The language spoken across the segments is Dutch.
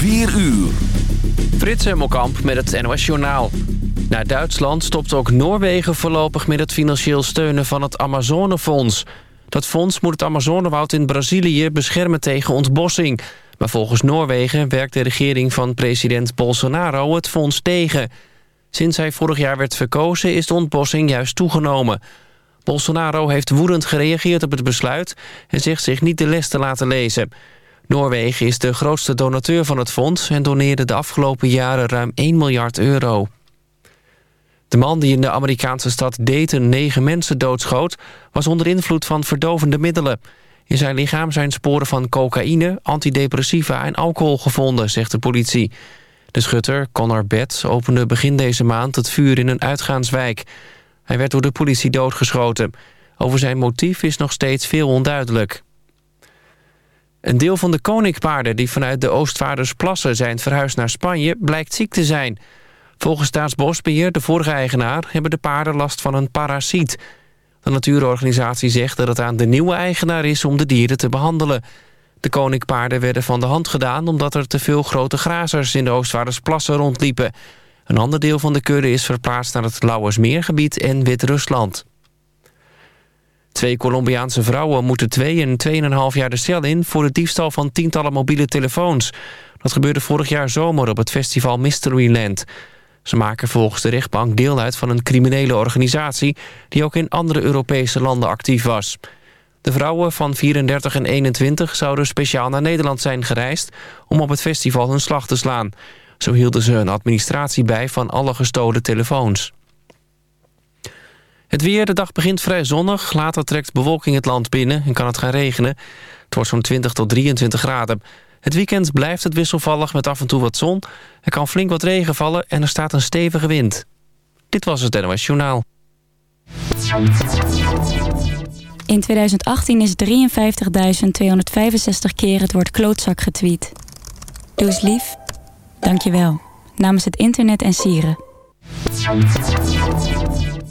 4 uur. Frits Hemmelkamp met het NOS Journaal. Na Duitsland stopt ook Noorwegen voorlopig met het financieel steunen van het Amazonefonds. Dat fonds moet het Amazonewoud in Brazilië beschermen tegen ontbossing. Maar volgens Noorwegen werkt de regering van president Bolsonaro het fonds tegen. Sinds hij vorig jaar werd verkozen is de ontbossing juist toegenomen. Bolsonaro heeft woedend gereageerd op het besluit... en zegt zich niet de les te laten lezen. Noorwegen is de grootste donateur van het fonds... en doneerde de afgelopen jaren ruim 1 miljard euro. De man die in de Amerikaanse stad Dayton negen mensen doodschoot... was onder invloed van verdovende middelen. In zijn lichaam zijn sporen van cocaïne, antidepressiva en alcohol gevonden, zegt de politie. De schutter, Connor Betts, opende begin deze maand het vuur in een uitgaanswijk. Hij werd door de politie doodgeschoten. Over zijn motief is nog steeds veel onduidelijk. Een deel van de koninkpaarden die vanuit de Oostvaardersplassen zijn verhuisd naar Spanje... blijkt ziek te zijn. Volgens Staatsbosbeheer, de vorige eigenaar, hebben de paarden last van een parasiet. De natuurorganisatie zegt dat het aan de nieuwe eigenaar is om de dieren te behandelen. De koninkpaarden werden van de hand gedaan omdat er te veel grote grazers in de Oostvaardersplassen rondliepen. Een ander deel van de kudde is verplaatst naar het Lauwersmeergebied en Wit-Rusland. Twee Colombiaanse vrouwen moeten twee en 2,5 jaar de cel in... voor de diefstal van tientallen mobiele telefoons. Dat gebeurde vorig jaar zomer op het festival Mysteryland. Ze maken volgens de rechtbank deel uit van een criminele organisatie... die ook in andere Europese landen actief was. De vrouwen van 34 en 21 zouden speciaal naar Nederland zijn gereisd... om op het festival hun slag te slaan. Zo hielden ze een administratie bij van alle gestolen telefoons. Het weer, de dag begint vrij zonnig. Later trekt bewolking het land binnen en kan het gaan regenen. Het wordt zo'n 20 tot 23 graden. Het weekend blijft het wisselvallig met af en toe wat zon. Er kan flink wat regen vallen en er staat een stevige wind. Dit was het NOS Journaal. In 2018 is 53.265 keer het woord klootzak getweet. Doe eens lief. Dank je wel. Namens het internet en sieren.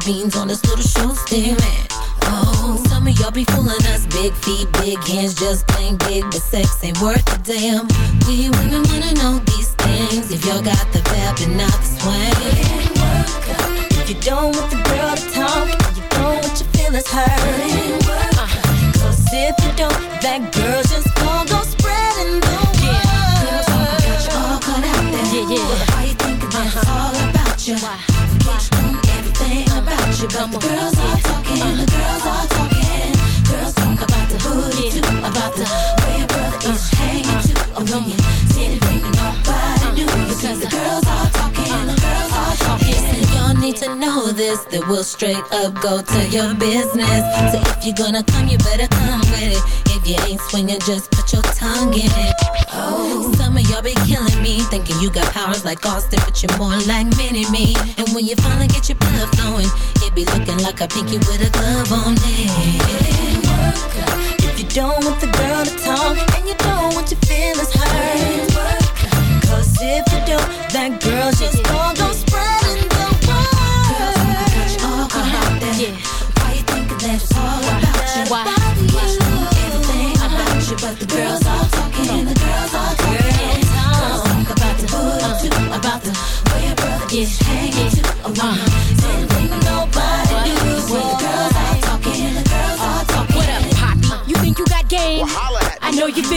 The beans on this little show statement. Oh, some of y'all be fooling us. Big feet, big hands, just plain big, but sex ain't worth a damn. We women wanna know these things. If y'all got the vibe and not the swing. If you don't want the girl to talk, you don't want your feelings hurt. Uh, Cause if you don't, that girl just gon' you, but the girls are talking, the girls are talking. Girls talk about the booty too, about the way your brother is hanging too. Oh, when you see it, baby, nobody knew because the girls are talking, the girls are talking. And y'all need to know this, that we'll straight up go to your business. So if you're gonna come, you better come with it. If you ain't swinging, just put your tongue in it. Oh, some of y'all be killing me, thinking you got powers like Austin, but you're more like Mini Me. And when you finally get your blood flowing, it be looking like a pinky with a glove on it. If you don't want the girl to talk, and you don't want your feelings hurt, cause if you don't, that girl just gon'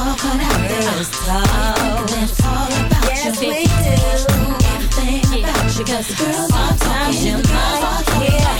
talk about this. Let's talk about yes, your we do. Everything yeah. about you, cause girls are talking, the girls are talking.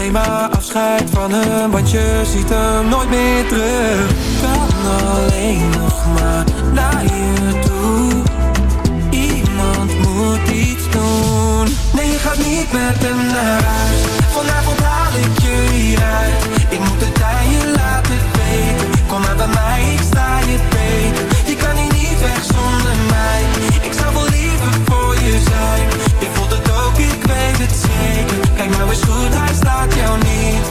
Neem maar afscheid van hem, want je ziet hem nooit meer terug. Kan alleen nog maar naar je toe. Iemand moet iets doen. Nee, je gaat niet met hem naar huis. Vanavond haal ik je hieruit. Ik moet het aan je laten weten. Kom maar bij mij, ik sta je beter.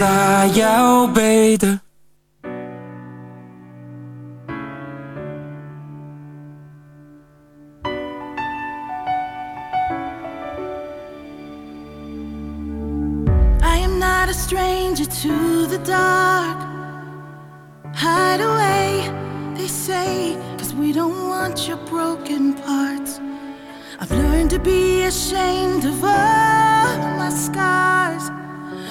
Sta jou beter. I am not a stranger to the dark. Hide away, they say, cause we don't want your broken parts. I've learned to be ashamed of all my scars.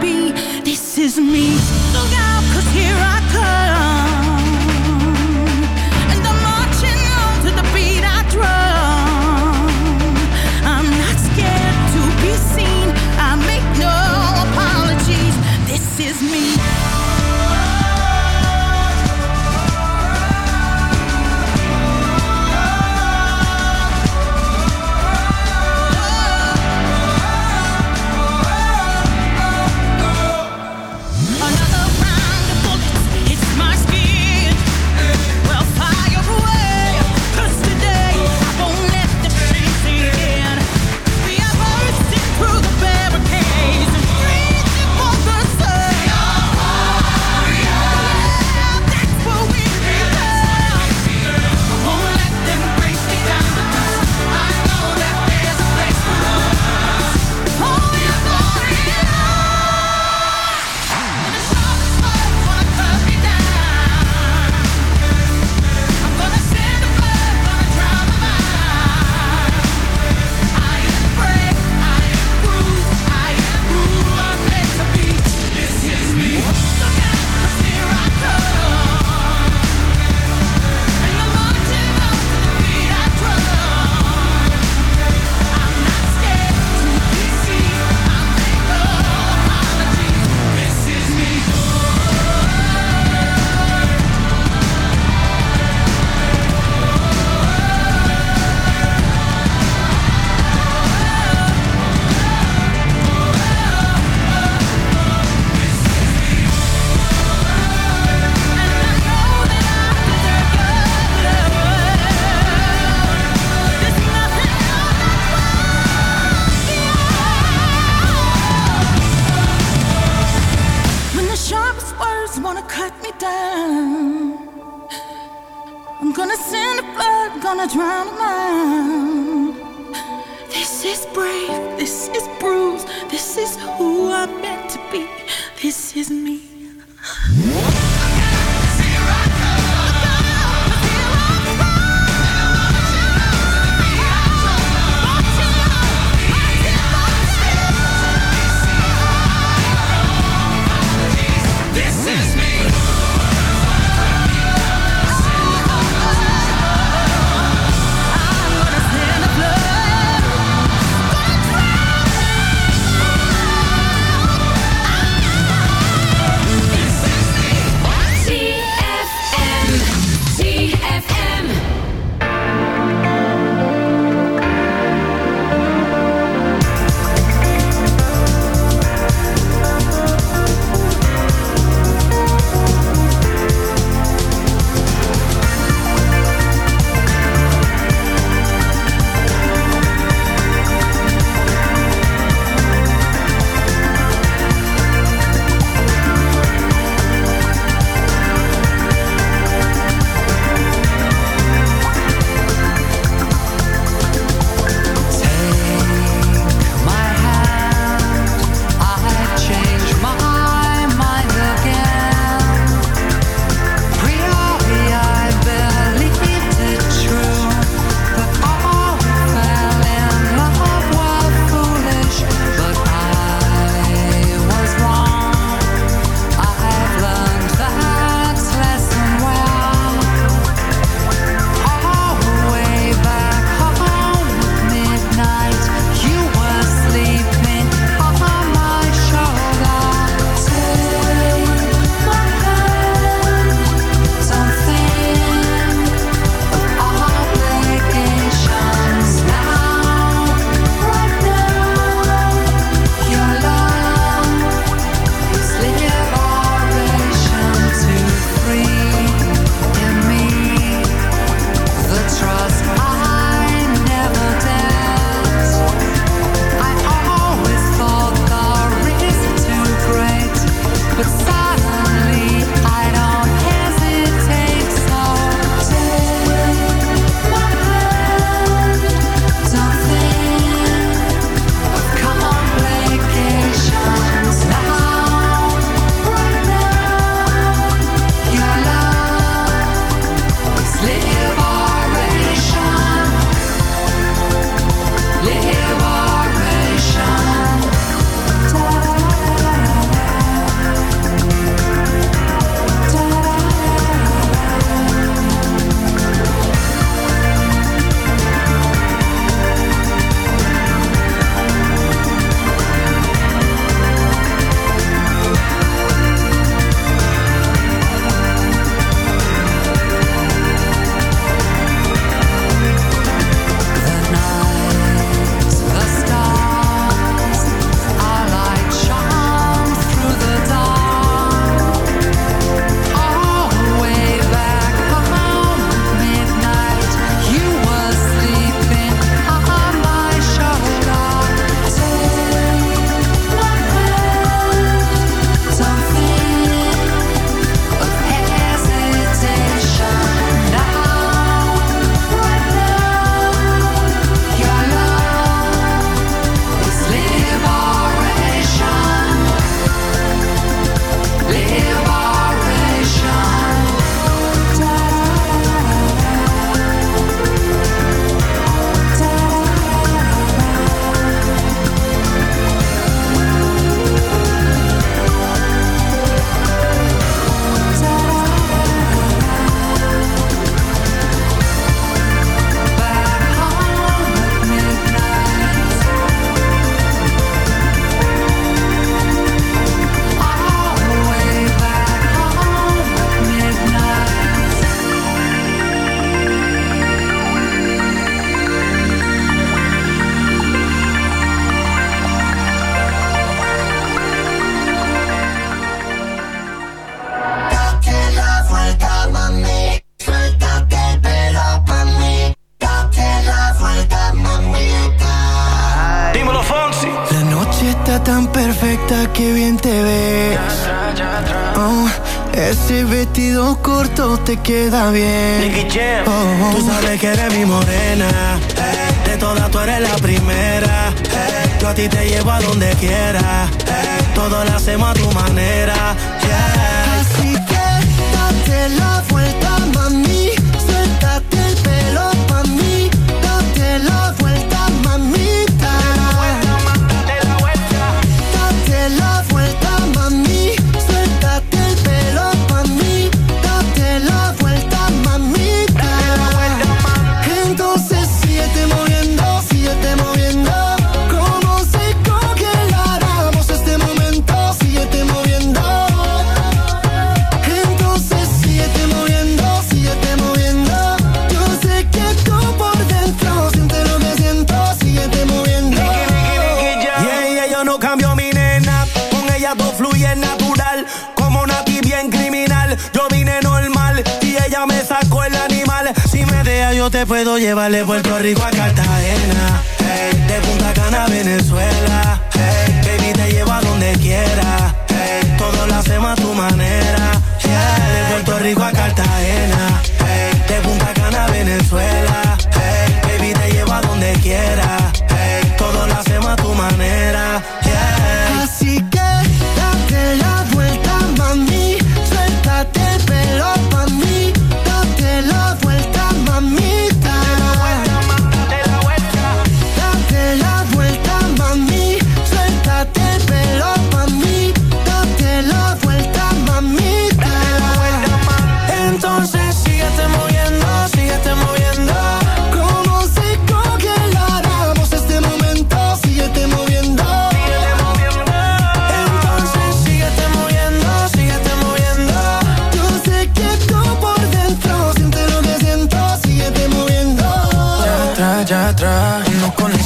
be. This is me. Tan perfecta que bien te ves. Oh, ese vestido corto te queda bien. Oh, Tú sabes que eres mi morena. De todas tú eres la primera. Yo a ti te llevo a donde quiera. Todo lo hacemos a tu manera. Puedo llevar de Puerto Rico a Cartagena. De Punta Cana a Venezuela. Hey, baby, te llevo a donde quiera. Hey, todo lo hacemos a tu manera. De Puerto Rico a Cartagena.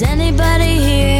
Is anybody here?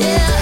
yeah.